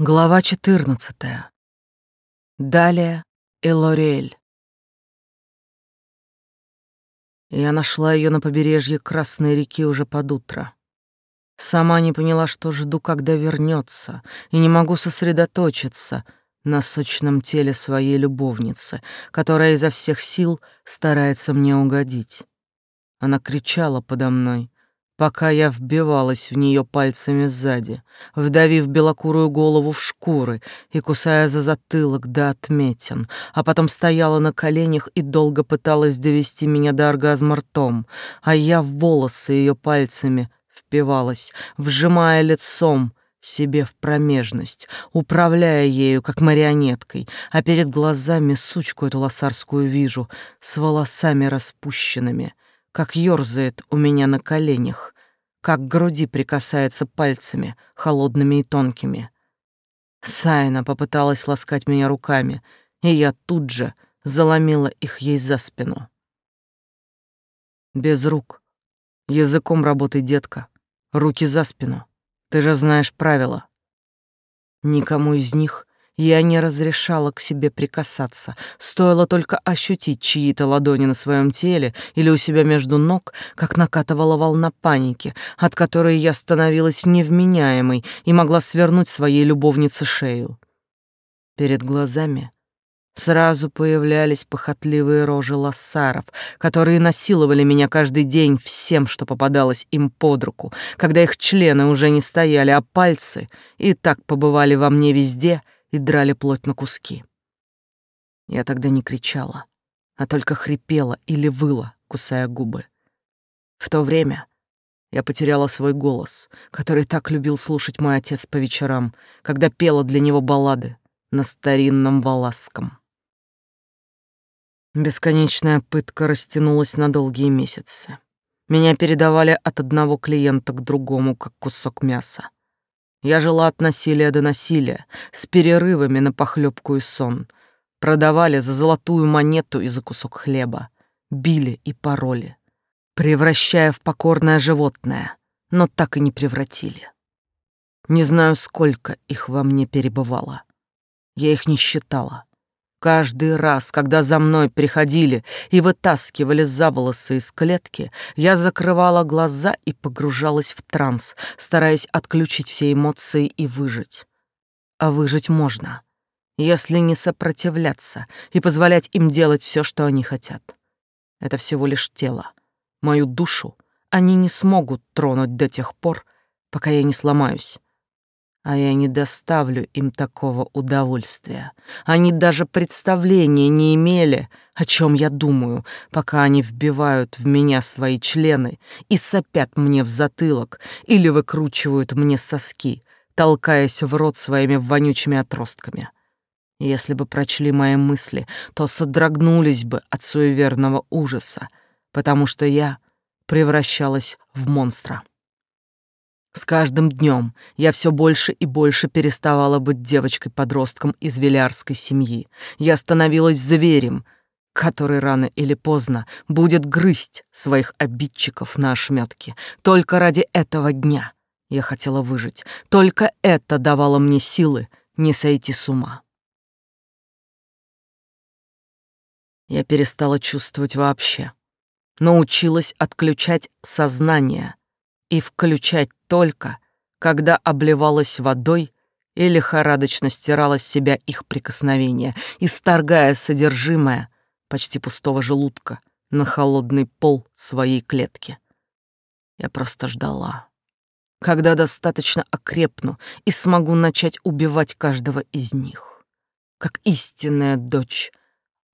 Глава 14. Далее Элорель. Я нашла ее на побережье Красной реки уже под утро. Сама не поняла, что жду, когда вернется, и не могу сосредоточиться на сочном теле своей любовницы, которая изо всех сил старается мне угодить. Она кричала подо мной, пока я вбивалась в нее пальцами сзади, вдавив белокурую голову в шкуры и кусая за затылок до отметин, а потом стояла на коленях и долго пыталась довести меня до оргазма ртом, а я в волосы ее пальцами впивалась, вжимая лицом себе в промежность, управляя ею, как марионеткой, а перед глазами сучку эту лосарскую вижу, с волосами распущенными — как ёрзает у меня на коленях, как к груди прикасается пальцами, холодными и тонкими. Сайна попыталась ласкать меня руками, и я тут же заломила их ей за спину. Без рук. Языком работай, детка. Руки за спину. Ты же знаешь правила. Никому из них я не разрешала к себе прикасаться. Стоило только ощутить чьи-то ладони на своем теле или у себя между ног, как накатывала волна паники, от которой я становилась невменяемой и могла свернуть своей любовнице шею. Перед глазами сразу появлялись похотливые рожи лоссаров, которые насиловали меня каждый день всем, что попадалось им под руку, когда их члены уже не стояли, а пальцы и так побывали во мне везде — и драли плоть на куски. Я тогда не кричала, а только хрипела или выла, кусая губы. В то время я потеряла свой голос, который так любил слушать мой отец по вечерам, когда пела для него баллады на старинном валасском. Бесконечная пытка растянулась на долгие месяцы. Меня передавали от одного клиента к другому, как кусок мяса. Я жила от насилия до насилия, с перерывами на похлебку и сон. Продавали за золотую монету и за кусок хлеба. Били и пороли, превращая в покорное животное, но так и не превратили. Не знаю, сколько их во мне перебывало. Я их не считала. Каждый раз, когда за мной приходили и вытаскивали за волосы из клетки, я закрывала глаза и погружалась в транс, стараясь отключить все эмоции и выжить. А выжить можно, если не сопротивляться и позволять им делать все, что они хотят. Это всего лишь тело. Мою душу они не смогут тронуть до тех пор, пока я не сломаюсь а я не доставлю им такого удовольствия. Они даже представления не имели, о чем я думаю, пока они вбивают в меня свои члены и сопят мне в затылок или выкручивают мне соски, толкаясь в рот своими вонючими отростками. Если бы прочли мои мысли, то содрогнулись бы от суеверного ужаса, потому что я превращалась в монстра. С каждым днем я все больше и больше переставала быть девочкой-подростком из велярской семьи. Я становилась зверем, который рано или поздно будет грызть своих обидчиков на ошметке. Только ради этого дня я хотела выжить. Только это давало мне силы не сойти с ума. Я перестала чувствовать вообще. Научилась отключать сознание и включать только, когда обливалась водой и лихорадочно стирала с себя их прикосновения, исторгая содержимое почти пустого желудка на холодный пол своей клетки. Я просто ждала, когда достаточно окрепну и смогу начать убивать каждого из них. Как истинная дочь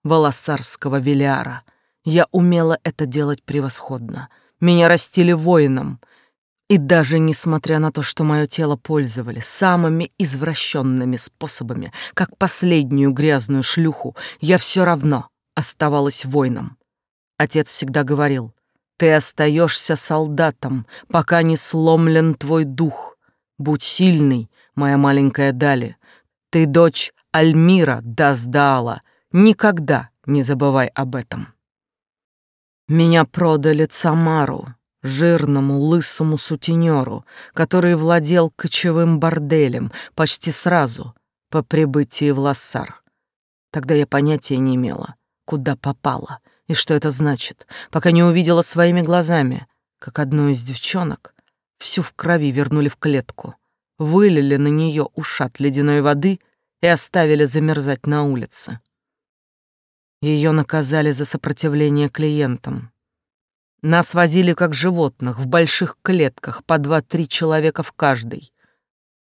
волосарского Велиара, я умела это делать превосходно. Меня растили воином — и даже несмотря на то, что мое тело пользовали самыми извращенными способами, как последнюю грязную шлюху, я все равно оставалась воином. Отец всегда говорил, ты остаешься солдатом, пока не сломлен твой дух. Будь сильный, моя маленькая Дали. Ты дочь Альмира Даздаала. Никогда не забывай об этом. Меня продали Цамару, жирному лысому сутенеру, который владел кочевым борделем почти сразу по прибытии в Лассар. Тогда я понятия не имела, куда попала и что это значит, пока не увидела своими глазами, как одну из девчонок всю в крови вернули в клетку, вылили на нее ушат ледяной воды и оставили замерзать на улице. Ее наказали за сопротивление клиентам. Нас возили как животных в больших клетках по два-три человека в каждой,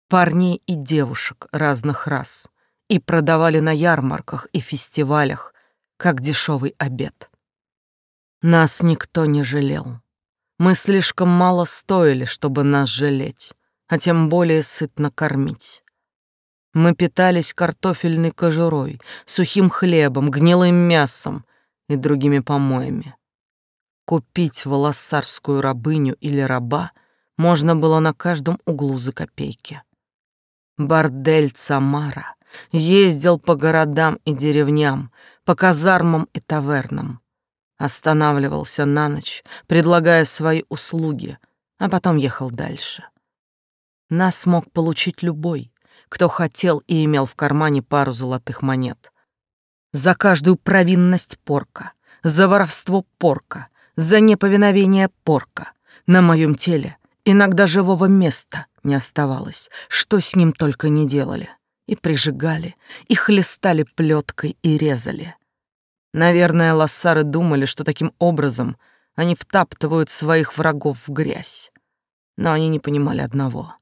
парней и девушек разных рас, и продавали на ярмарках и фестивалях, как дешевый обед. Нас никто не жалел. Мы слишком мало стоили, чтобы нас жалеть, а тем более сытно кормить. Мы питались картофельной кожурой, сухим хлебом, гнилым мясом и другими помоями. Купить волосарскую рабыню или раба можно было на каждом углу за копейки. Бордель Цамара ездил по городам и деревням, по казармам и тавернам. Останавливался на ночь, предлагая свои услуги, а потом ехал дальше. Нас мог получить любой, кто хотел и имел в кармане пару золотых монет. За каждую провинность порка, за воровство порка, за неповиновение порка. На моем теле иногда живого места не оставалось, что с ним только не делали. И прижигали, и хлестали плеткой, и резали. Наверное, лоссары думали, что таким образом они втаптывают своих врагов в грязь. Но они не понимали одного.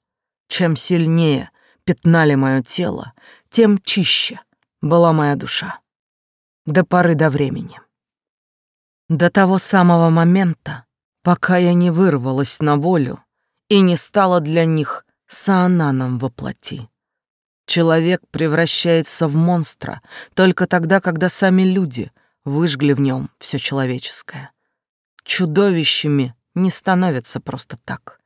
Чем сильнее пятнали мое тело, тем чище была моя душа. До поры до времени. До того самого момента, пока я не вырвалась на волю и не стала для них саананом во плоти. Человек превращается в монстра только тогда, когда сами люди выжгли в нем все человеческое. Чудовищами не становятся просто так.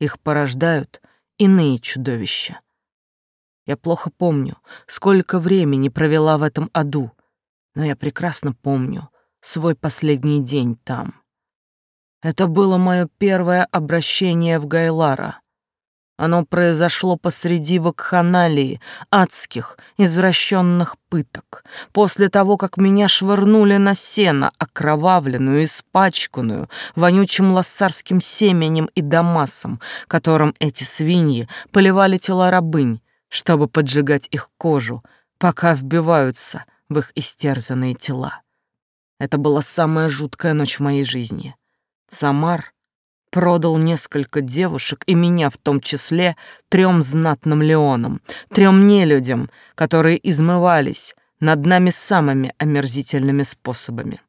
Их порождают иные чудовища, я плохо помню, сколько времени провела в этом аду, но я прекрасно помню свой последний день там. Это было мое первое обращение в Гайлара. Оно произошло посреди вакханалии, адских, извращенных пыток, после того, как меня швырнули на сено, окровавленную, испачканную, вонючим лассарским семенем и дамасом, которым эти свиньи поливали тела рабынь, чтобы поджигать их кожу, пока вбиваются в их истерзанные тела. Это была самая жуткая ночь в моей жизни. Самар продал несколько девушек, и меня в том числе, трем знатным леонам, трем нелюдям, которые измывались над нами самыми омерзительными способами.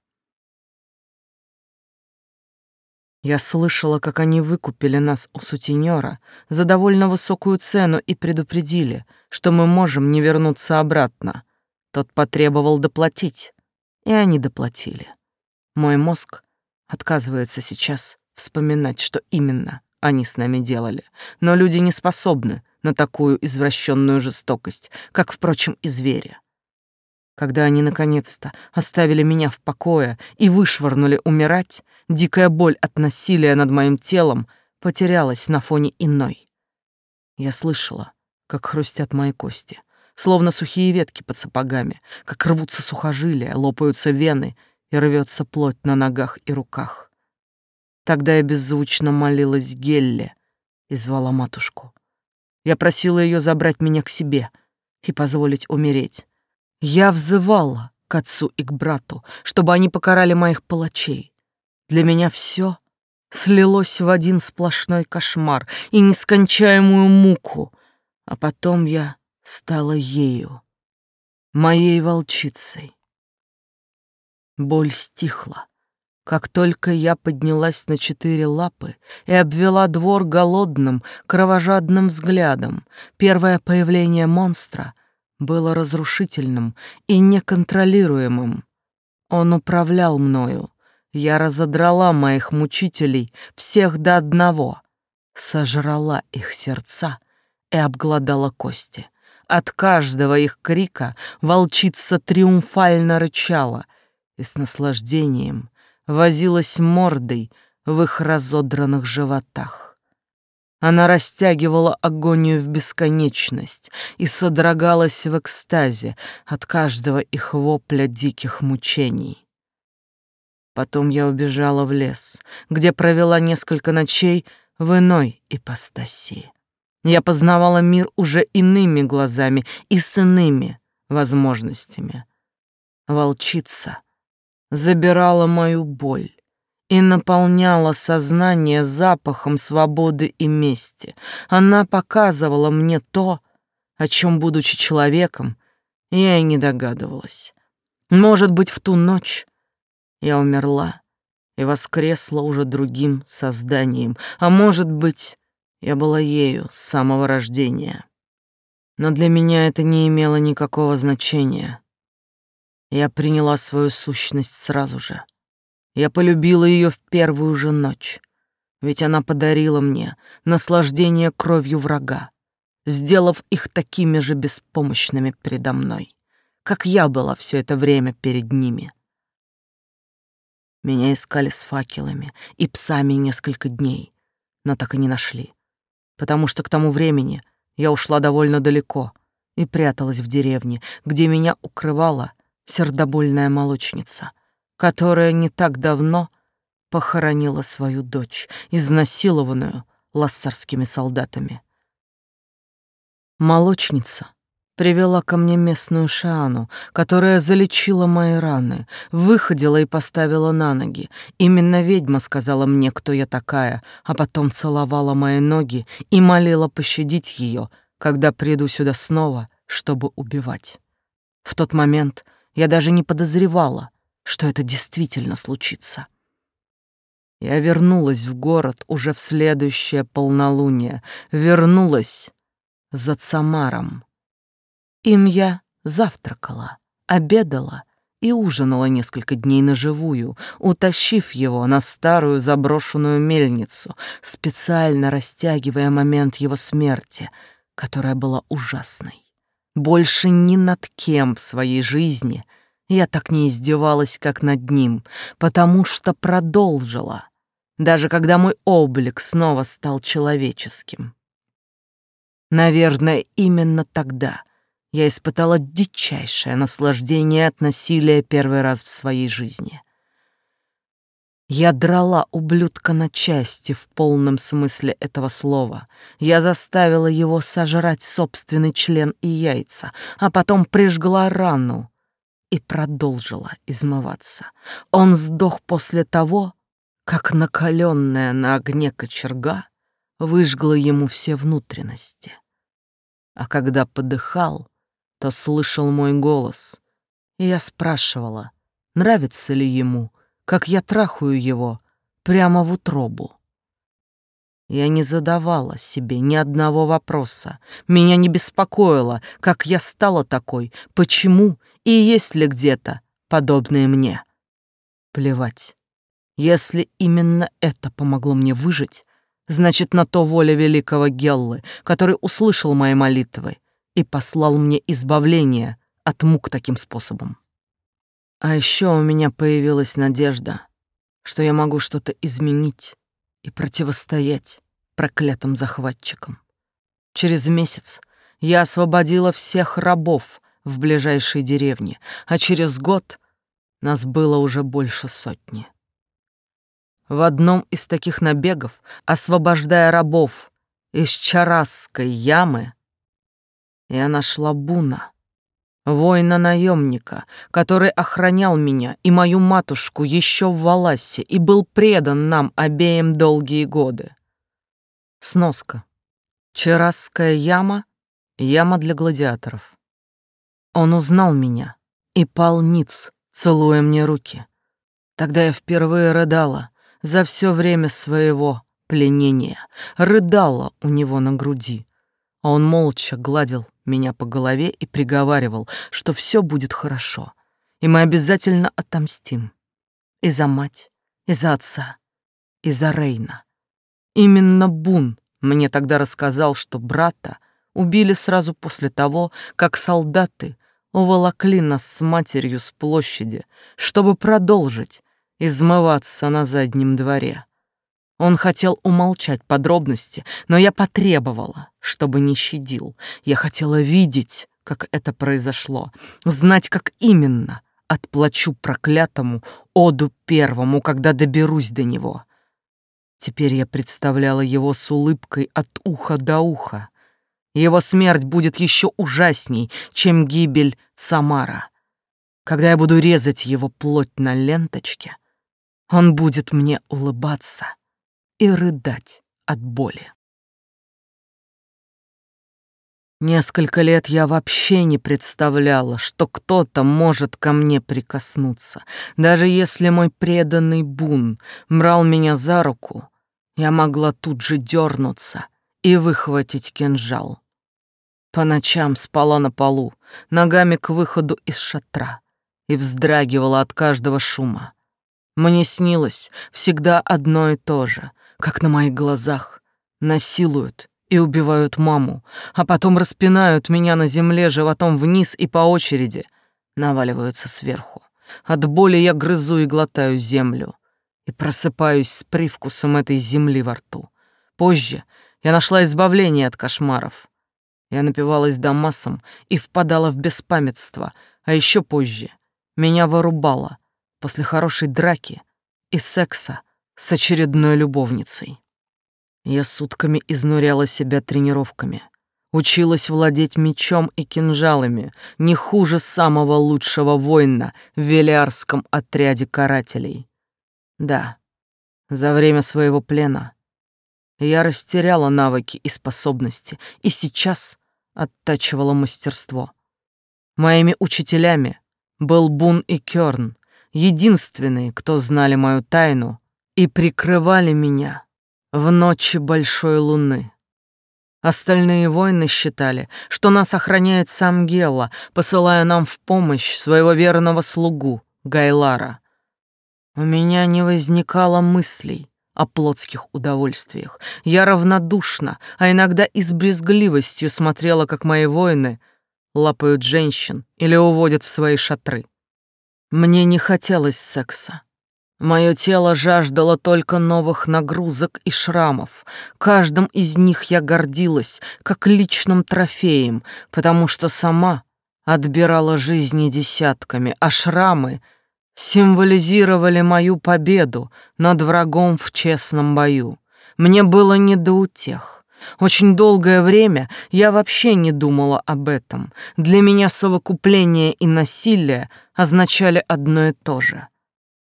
Я слышала, как они выкупили нас у сутенера за довольно высокую цену и предупредили, что мы можем не вернуться обратно. Тот потребовал доплатить, и они доплатили. Мой мозг отказывается сейчас вспоминать, что именно они с нами делали, но люди не способны на такую извращенную жестокость, как, впрочем, и звери. Когда они наконец-то оставили меня в покое и вышвырнули умирать, дикая боль от насилия над моим телом потерялась на фоне иной. Я слышала, как хрустят мои кости, словно сухие ветки под сапогами, как рвутся сухожилия, лопаются вены и рвется плоть на ногах и руках. Тогда я беззвучно молилась Гелле и звала матушку. Я просила ее забрать меня к себе и позволить умереть, я взывала к отцу и к брату, чтобы они покарали моих палачей. Для меня все слилось в один сплошной кошмар и нескончаемую муку, а потом я стала ею, моей волчицей. Боль стихла, как только я поднялась на четыре лапы и обвела двор голодным, кровожадным взглядом. Первое появление монстра было разрушительным и неконтролируемым. Он управлял мною. Я разодрала моих мучителей всех до одного, сожрала их сердца и обглодала кости. От каждого их крика волчица триумфально рычала и с наслаждением возилась мордой в их разодранных животах. Она растягивала агонию в бесконечность и содрогалась в экстазе от каждого их вопля диких мучений. Потом я убежала в лес, где провела несколько ночей в иной ипостаси. Я познавала мир уже иными глазами и с иными возможностями. Волчица забирала мою боль и наполняла сознание запахом свободы и мести. Она показывала мне то, о чем, будучи человеком, я и не догадывалась. Может быть, в ту ночь я умерла и воскресла уже другим созданием, а может быть, я была ею с самого рождения. Но для меня это не имело никакого значения. Я приняла свою сущность сразу же. Я полюбила ее в первую же ночь, ведь она подарила мне наслаждение кровью врага, сделав их такими же беспомощными передо мной, как я была все это время перед ними. Меня искали с факелами и псами несколько дней, но так и не нашли, потому что к тому времени я ушла довольно далеко и пряталась в деревне, где меня укрывала сердобольная молочница, которая не так давно похоронила свою дочь, изнасилованную лассарскими солдатами. Молочница привела ко мне местную Шану, которая залечила мои раны, выходила и поставила на ноги. Именно ведьма сказала мне, кто я такая, а потом целовала мои ноги и молила пощадить ее, когда приду сюда снова, чтобы убивать. В тот момент я даже не подозревала, что это действительно случится. Я вернулась в город уже в следующее полнолуние, вернулась за Цамаром им я завтракала, обедала и ужинала несколько дней наживую, утащив его на старую заброшенную мельницу, специально растягивая момент его смерти, которая была ужасной. Больше ни над кем в своей жизни я так не издевалась, как над ним, потому что продолжила, даже когда мой облик снова стал человеческим. Наверное, именно тогда я испытала дичайшее наслаждение от насилия первый раз в своей жизни. Я драла ублюдка на части в полном смысле этого слова. Я заставила его сожрать собственный член и яйца, а потом прижгла рану и продолжила измываться. Он сдох после того, как накаленная на огне кочерга выжгла ему все внутренности. А когда подыхал, то слышал мой голос, и я спрашивала, нравится ли ему, как я трахаю его прямо в утробу. Я не задавала себе ни одного вопроса. Меня не беспокоило, как я стала такой, почему и есть ли где-то подобные мне. Плевать. Если именно это помогло мне выжить, значит, на то воля великого Геллы, который услышал мои молитвы и послал мне избавление от мук таким способом. А еще у меня появилась надежда, что я могу что-то изменить и противостоять проклятым захватчикам. Через месяц я освободила всех рабов в ближайшей деревне, а через год нас было уже больше сотни. В одном из таких набегов, освобождая рабов из Чарасской ямы, я нашла Буна, воина-наемника, который охранял меня и мою матушку еще в Валасе и был предан нам обеим долгие годы. Сноска. Черасская яма — яма для гладиаторов. Он узнал меня и пал ниц, целуя мне руки. Тогда я впервые рыдала за все время своего пленения, рыдала у него на груди, а он молча гладил меня по голове и приговаривал, что все будет хорошо, и мы обязательно отомстим. И за мать, и за отца, и за Рейна. Именно Бун мне тогда рассказал, что брата убили сразу после того, как солдаты уволокли нас с матерью с площади, чтобы продолжить измываться на заднем дворе. Он хотел умолчать подробности, но я потребовала, чтобы не щадил. Я хотела видеть, как это произошло, знать, как именно отплачу проклятому Оду Первому, когда доберусь до него. Теперь я представляла его с улыбкой от уха до уха. Его смерть будет еще ужасней, чем гибель Самара. Когда я буду резать его плоть на ленточке, он будет мне улыбаться и рыдать от боли. Несколько лет я вообще не представляла, что кто-то может ко мне прикоснуться. Даже если мой преданный Бун брал меня за руку, я могла тут же дернуться и выхватить кинжал. По ночам спала на полу, ногами к выходу из шатра, и вздрагивала от каждого шума. Мне снилось всегда одно и то же, как на моих глазах насилуют и убивают маму, а потом распинают меня на земле животом вниз и по очереди наваливаются сверху. От боли я грызу и глотаю землю и просыпаюсь с привкусом этой земли во рту. Позже я нашла избавление от кошмаров. Я напивалась домасом и впадала в беспамятство, а еще позже меня вырубало после хорошей драки и секса с очередной любовницей. Я сутками изнуряла себя тренировками, училась владеть мечом и кинжалами, не хуже самого лучшего воина в Велиарском отряде карателей. Да, за время своего плена я растеряла навыки и способности, и сейчас оттачивала мастерство. Моими учителями был Бун и Кёрн, единственные, кто знали мою тайну и прикрывали меня в ночи большой луны. Остальные воины считали, что нас охраняет сам Гелла, посылая нам в помощь своего верного слугу Гайлара. У меня не возникало мыслей о плотских удовольствиях. Я равнодушно, а иногда и с брезгливостью смотрела, как мои воины лапают женщин или уводят в свои шатры. Мне не хотелось секса. Мое тело жаждало только новых нагрузок и шрамов. Каждым из них я гордилась, как личным трофеем, потому что сама отбирала жизни десятками, а шрамы символизировали мою победу над врагом в честном бою. Мне было не до утех. Очень долгое время я вообще не думала об этом. Для меня совокупление и насилие означали одно и то же —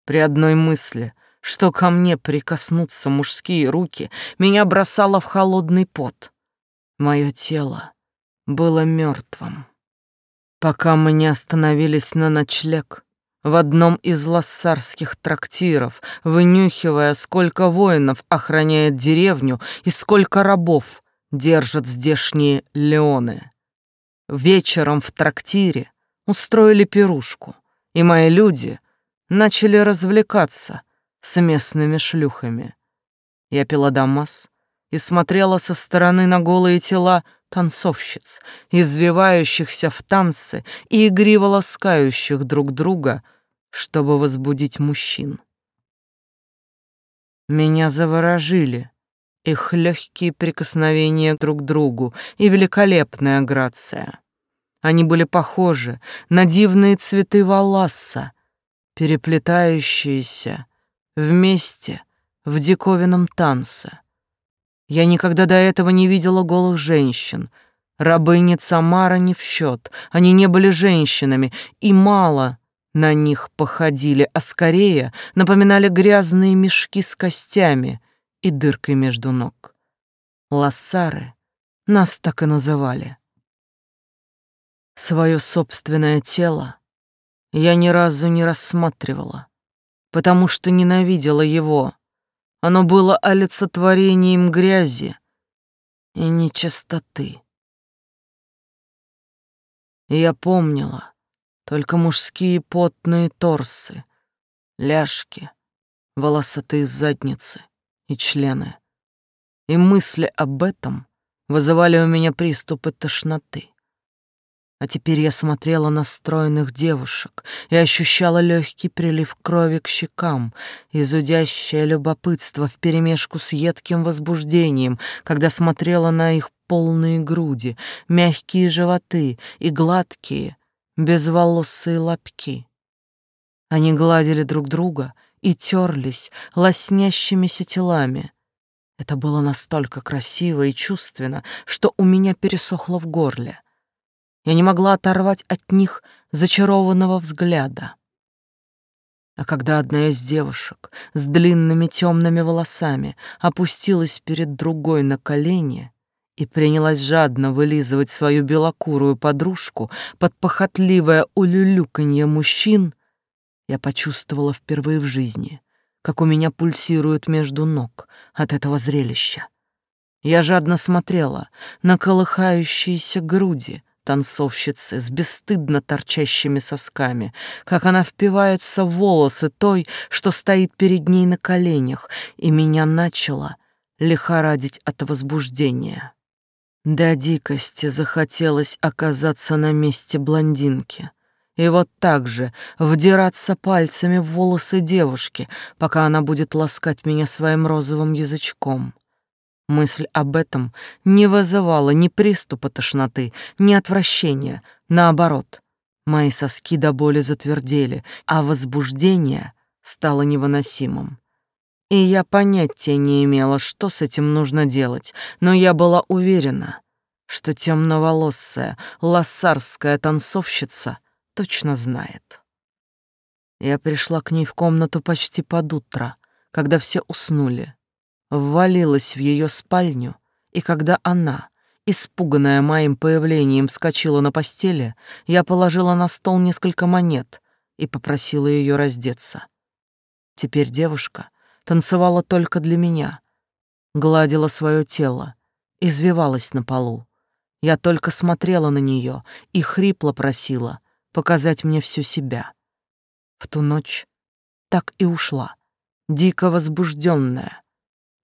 при одной мысли, что ко мне прикоснутся мужские руки, меня бросало в холодный пот. Мое тело было мертвым. Пока мы не остановились на ночлег в одном из лассарских трактиров, вынюхивая, сколько воинов охраняет деревню и сколько рабов держат здешние леоны. Вечером в трактире устроили пирушку, и мои люди начали развлекаться с местными шлюхами. Я пила дамас и смотрела со стороны на голые тела танцовщиц, извивающихся в танцы и игриво ласкающих друг друга, чтобы возбудить мужчин. Меня заворожили их легкие прикосновения друг к другу и великолепная грация. Они были похожи на дивные цветы валасса, переплетающиеся вместе в диковинном танце. Я никогда до этого не видела голых женщин. Рабыни Цамара не в счет, они не были женщинами, и мало на них походили, а скорее напоминали грязные мешки с костями и дыркой между ног. Лассары нас так и называли. Свое собственное тело я ни разу не рассматривала, потому что ненавидела его. Оно было олицетворением грязи и нечистоты. я помнила только мужские потные торсы, ляжки, волосатые задницы и члены. И мысли об этом вызывали у меня приступы тошноты. А теперь я смотрела на стройных девушек и ощущала легкий прилив крови к щекам и зудящее любопытство вперемешку с едким возбуждением, когда смотрела на их полные груди, мягкие животы и гладкие, безволосые лобки. Они гладили друг друга и терлись лоснящимися телами. Это было настолько красиво и чувственно, что у меня пересохло в горле. Я не могла оторвать от них зачарованного взгляда. А когда одна из девушек с длинными темными волосами опустилась перед другой на колени и принялась жадно вылизывать свою белокурую подружку под похотливое улюлюканье мужчин, я почувствовала впервые в жизни, как у меня пульсирует между ног от этого зрелища. Я жадно смотрела на колыхающиеся груди, танцовщицы с бесстыдно торчащими сосками, как она впивается в волосы той, что стоит перед ней на коленях, и меня начало лихорадить от возбуждения. До дикости захотелось оказаться на месте блондинки и вот так же вдираться пальцами в волосы девушки, пока она будет ласкать меня своим розовым язычком. Мысль об этом не вызывала ни приступа тошноты, ни отвращения. Наоборот, мои соски до боли затвердели, а возбуждение стало невыносимым. И я понятия не имела, что с этим нужно делать, но я была уверена, что темноволосая лассарская танцовщица точно знает. Я пришла к ней в комнату почти под утро, когда все уснули ввалилась в ее спальню, и когда она, испуганная моим появлением, вскочила на постели, я положила на стол несколько монет и попросила ее раздеться. Теперь девушка танцевала только для меня, гладила свое тело, извивалась на полу. Я только смотрела на нее и хрипло просила показать мне всю себя. В ту ночь так и ушла, дико возбужденная,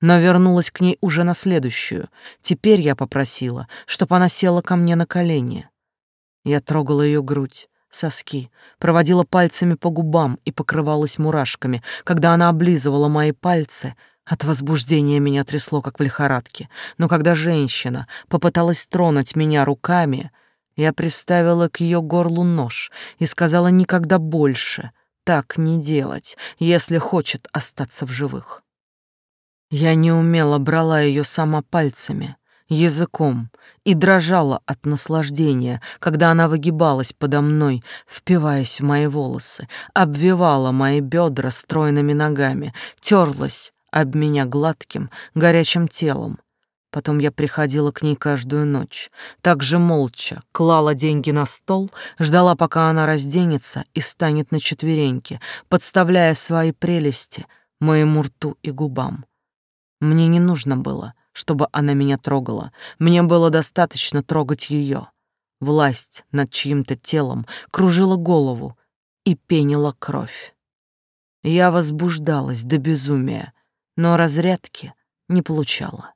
но вернулась к ней уже на следующую. Теперь я попросила, чтобы она села ко мне на колени. Я трогала ее грудь, соски, проводила пальцами по губам и покрывалась мурашками. Когда она облизывала мои пальцы, от возбуждения меня трясло, как в лихорадке. Но когда женщина попыталась тронуть меня руками, я приставила к ее горлу нож и сказала никогда больше так не делать, если хочет остаться в живых. Я неумело брала ее сама пальцами, языком и дрожала от наслаждения, когда она выгибалась подо мной, впиваясь в мои волосы, обвивала мои бедра стройными ногами, терлась об меня гладким, горячим телом. Потом я приходила к ней каждую ночь, так же молча, клала деньги на стол, ждала, пока она разденется и станет на четвереньки, подставляя свои прелести моему рту и губам. Мне не нужно было, чтобы она меня трогала. Мне было достаточно трогать ее. Власть над чьим-то телом кружила голову и пенила кровь. Я возбуждалась до безумия, но разрядки не получала.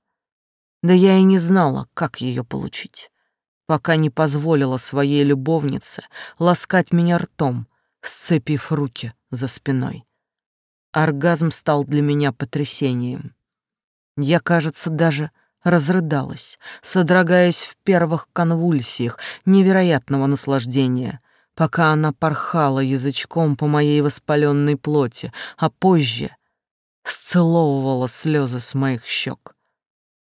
Да я и не знала, как ее получить, пока не позволила своей любовнице ласкать меня ртом, сцепив руки за спиной. Оргазм стал для меня потрясением. Я, кажется, даже разрыдалась, содрогаясь в первых конвульсиях невероятного наслаждения, пока она порхала язычком по моей воспаленной плоти, а позже сцеловывала слезы с моих щек.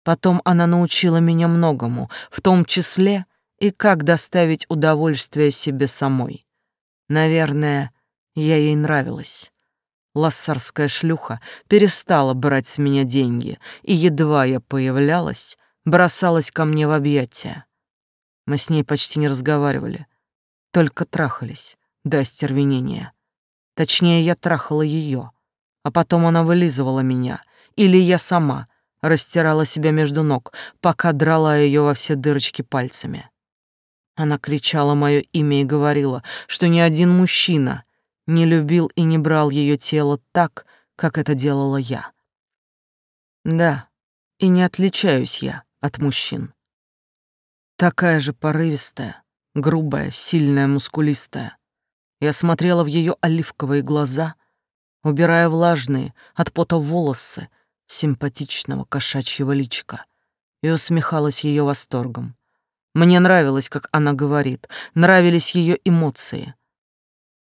Потом она научила меня многому, в том числе и как доставить удовольствие себе самой. Наверное, я ей нравилась. Лассарская шлюха перестала брать с меня деньги, и едва я появлялась, бросалась ко мне в объятия. Мы с ней почти не разговаривали, только трахались до остервенения. Точнее, я трахала ее, а потом она вылизывала меня, или я сама растирала себя между ног, пока драла ее во все дырочки пальцами. Она кричала мое имя и говорила, что ни один мужчина не любил и не брал ее тело так, как это делала я. Да, и не отличаюсь я от мужчин. Такая же порывистая, грубая, сильная, мускулистая. Я смотрела в ее оливковые глаза, убирая влажные от пота волосы симпатичного кошачьего личика, и усмехалась ее восторгом. Мне нравилось, как она говорит, нравились ее эмоции.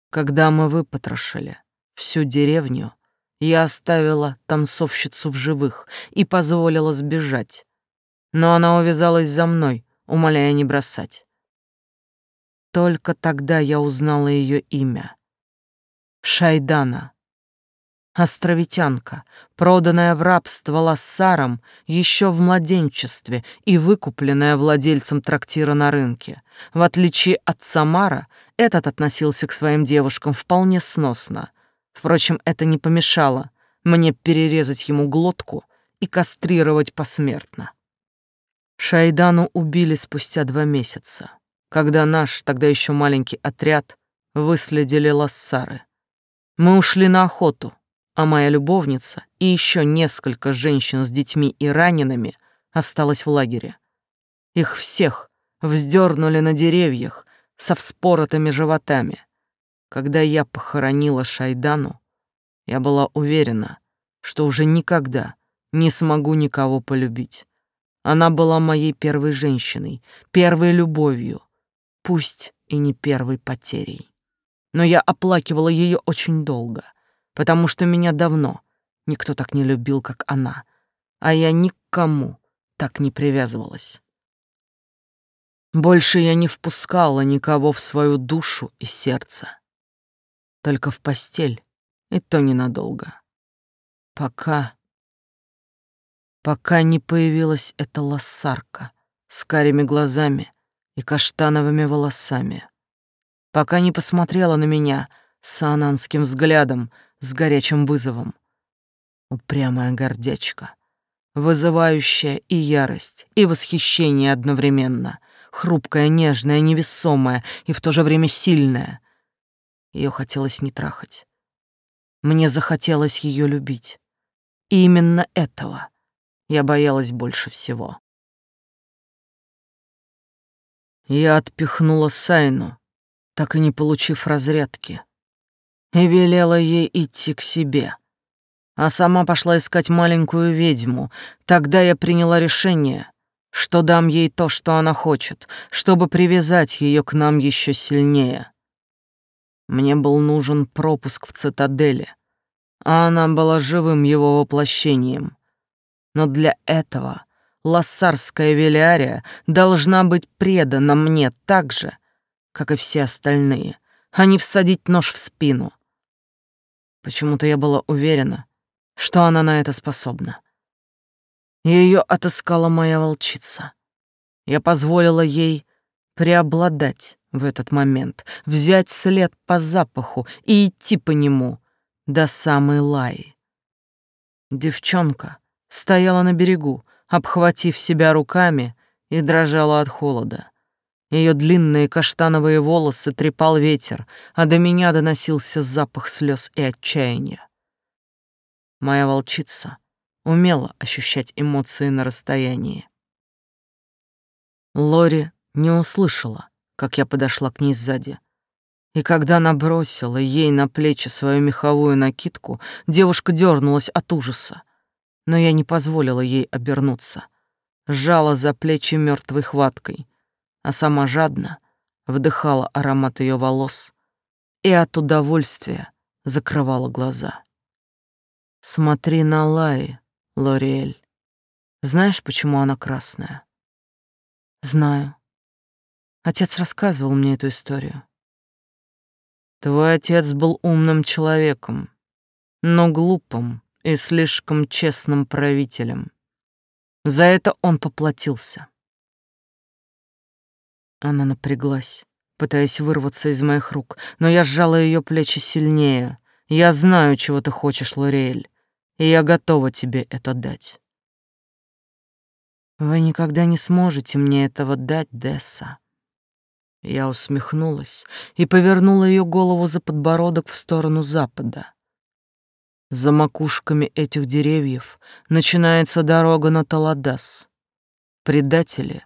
Когда мы выпотрошили всю деревню, я оставила танцовщицу в живых и позволила сбежать. Но она увязалась за мной, умоляя не бросать. Только тогда я узнала ее имя. Шайдана. Островитянка, проданная в рабство лассаром еще в младенчестве и выкупленная владельцем трактира на рынке. В отличие от Самара, этот относился к своим девушкам вполне сносно. Впрочем, это не помешало мне перерезать ему глотку и кастрировать посмертно. Шайдану убили спустя два месяца когда наш, тогда еще маленький отряд, выследили лассары. Мы ушли на охоту, а моя любовница и еще несколько женщин с детьми и ранеными осталось в лагере. Их всех вздернули на деревьях со вспоротыми животами. Когда я похоронила Шайдану, я была уверена, что уже никогда не смогу никого полюбить. Она была моей первой женщиной, первой любовью, пусть и не первой потерей. Но я оплакивала ее очень долго, потому что меня давно никто так не любил, как она, а я никому так не привязывалась. Больше я не впускала никого в свою душу и сердце. Только в постель, и то ненадолго. Пока... Пока не появилась эта лоссарка с карими глазами и каштановыми волосами. Пока не посмотрела на меня с ананским взглядом, с горячим вызовом. Упрямая гордячка, вызывающая и ярость, и восхищение одновременно, хрупкая, нежная, невесомая и в то же время сильная. Ее хотелось не трахать. Мне захотелось ее любить. И именно этого я боялась больше всего. Я отпихнула Сайну, так и не получив разрядки, и велела ей идти к себе. А сама пошла искать маленькую ведьму. Тогда я приняла решение, что дам ей то, что она хочет, чтобы привязать ее к нам еще сильнее. Мне был нужен пропуск в цитадели, а она была живым его воплощением. Но для этого лассарская Велиария должна быть предана мне так же, как и все остальные, а не всадить нож в спину. Почему-то я была уверена, что она на это способна. Ее отыскала моя волчица. Я позволила ей преобладать в этот момент, взять след по запаху и идти по нему до самой Лаи. Девчонка стояла на берегу, обхватив себя руками, и дрожала от холода. Ее длинные каштановые волосы трепал ветер, а до меня доносился запах слез и отчаяния. Моя волчица умела ощущать эмоции на расстоянии. Лори не услышала, как я подошла к ней сзади. И когда набросила ей на плечи свою меховую накидку, девушка дернулась от ужаса но я не позволила ей обернуться. Сжала за плечи мертвой хваткой, а сама жадно вдыхала аромат ее волос и от удовольствия закрывала глаза. «Смотри на Лаи, Лориэль. Знаешь, почему она красная?» «Знаю. Отец рассказывал мне эту историю. Твой отец был умным человеком, но глупым и слишком честным правителем. За это он поплатился. Она напряглась, пытаясь вырваться из моих рук, но я сжала ее плечи сильнее. Я знаю, чего ты хочешь, Лориэль, и я готова тебе это дать. Вы никогда не сможете мне этого дать, Десса. Я усмехнулась и повернула ее голову за подбородок в сторону запада. За макушками этих деревьев начинается дорога на Таладас. Предатели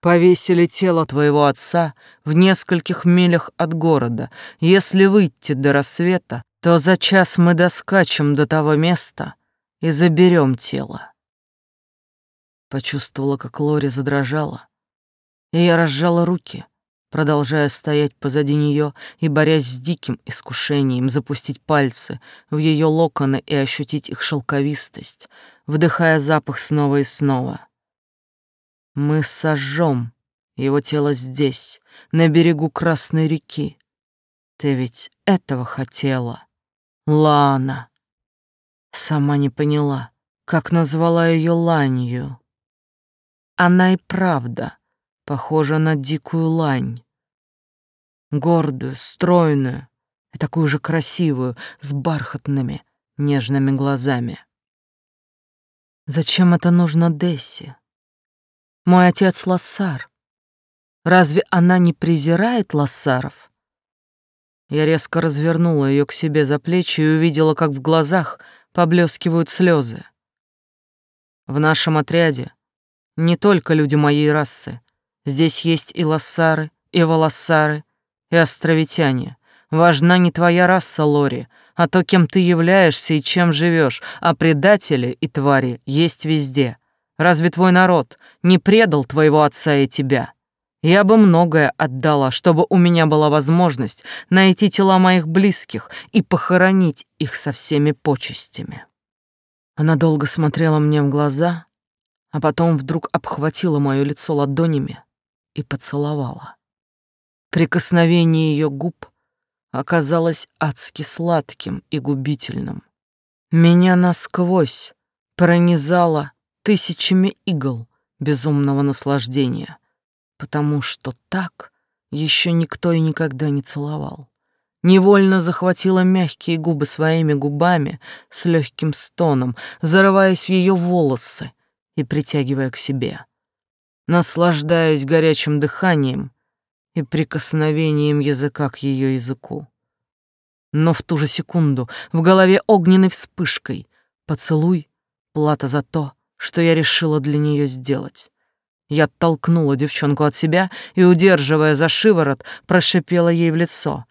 Повесили тело твоего отца в нескольких милях от города. Если выйти до рассвета, то за час мы доскачем до того места и заберем тело. Почувствовала, как Лори задрожала, и я разжала руки, продолжая стоять позади нее и борясь с диким искушением запустить пальцы в ее локоны и ощутить их шелковистость, вдыхая запах снова и снова. Мы сожжем его тело здесь, на берегу Красной реки. Ты ведь этого хотела, Лана. Сама не поняла, как назвала ее Ланью. Она и правда похожа на дикую лань. Гордую, стройную и такую же красивую, с бархатными, нежными глазами. Зачем это нужно Десси? Мой отец Лассар. Разве она не презирает Лассаров? Я резко развернула ее к себе за плечи и увидела, как в глазах поблескивают слезы. В нашем отряде не только люди моей расы. Здесь есть и лассары, и волоссары, и островитяне. Важна не твоя раса, Лори, а то, кем ты являешься и чем живешь, а предатели и твари есть везде. Разве твой народ не предал твоего отца и тебя? Я бы многое отдала, чтобы у меня была возможность найти тела моих близких и похоронить их со всеми почестями. Она долго смотрела мне в глаза, а потом вдруг обхватила мое лицо ладонями и поцеловала. Прикосновение ее губ оказалось адски сладким и губительным. Меня насквозь пронизало тысячами игл безумного наслаждения, потому что так еще никто и никогда не целовал. Невольно захватила мягкие губы своими губами с легким стоном, зарываясь в ее волосы и притягивая к себе. Наслаждаясь горячим дыханием и прикосновением языка к ее языку. Но в ту же секунду в голове огненной вспышкой поцелуй, плата за то, что я решила для нее сделать. Я оттолкнула девчонку от себя и, удерживая за шиворот, прошипела ей в лицо.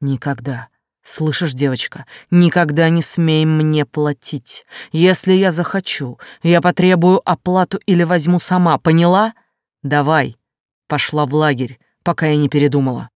«Никогда, слышишь, девочка, никогда не смей мне платить. Если я захочу, я потребую оплату или возьму сама, поняла? Давай». Пошла в лагерь, пока я не передумала.